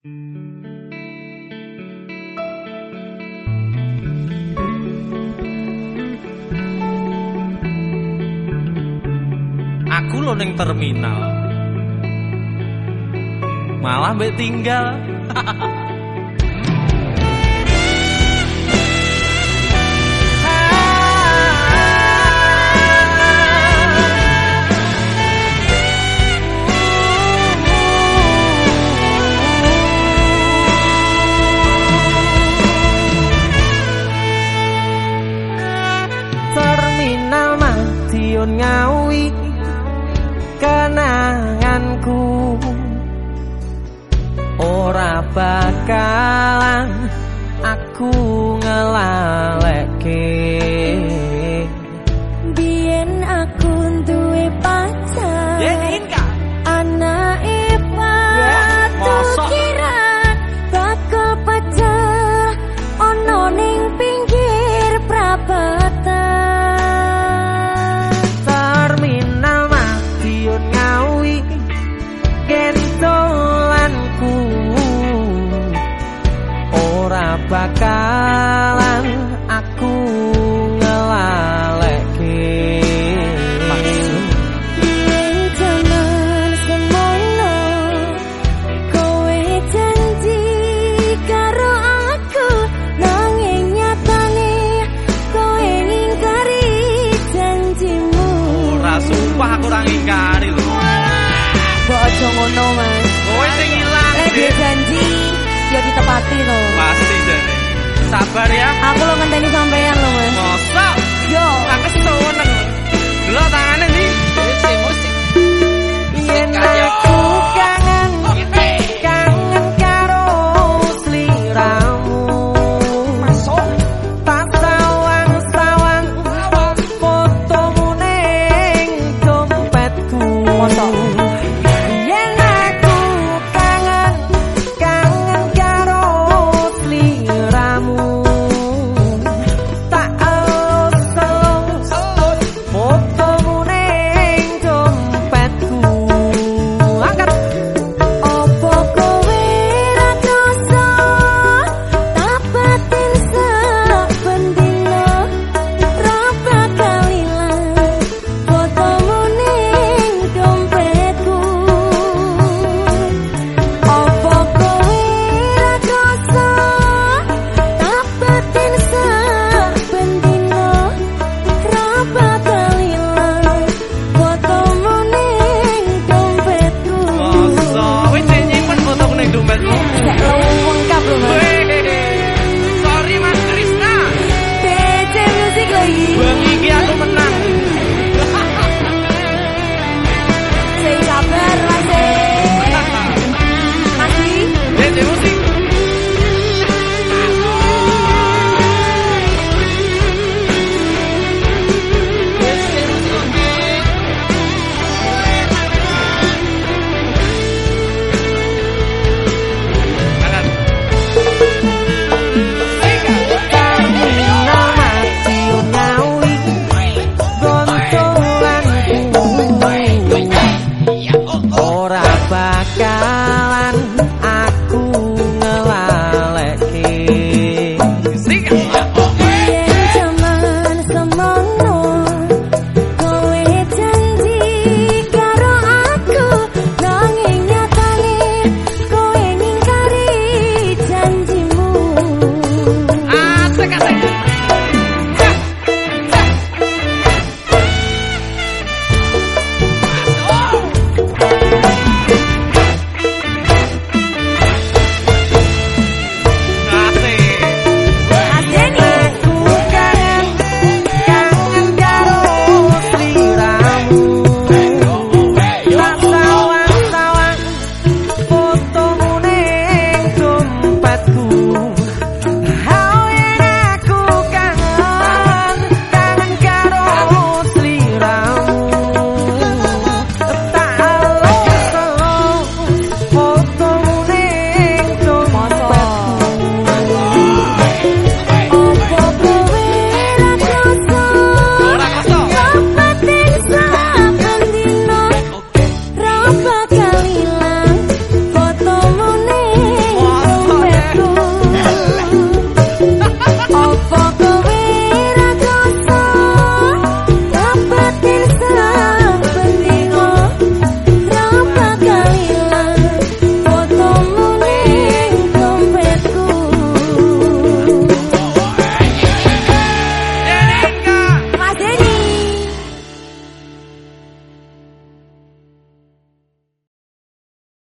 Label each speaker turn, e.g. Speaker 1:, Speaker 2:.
Speaker 1: Aku lo neng terminal. Malah mbek
Speaker 2: out. menawi kentolanku ora
Speaker 3: bakal gak ditepati loh.
Speaker 1: Pasti jadi. Sabar ya.
Speaker 3: Aku lo ngenteni sampean lo mas.
Speaker 1: Mosok.
Speaker 3: Yo.
Speaker 1: Aku seneng. Dulu tangan.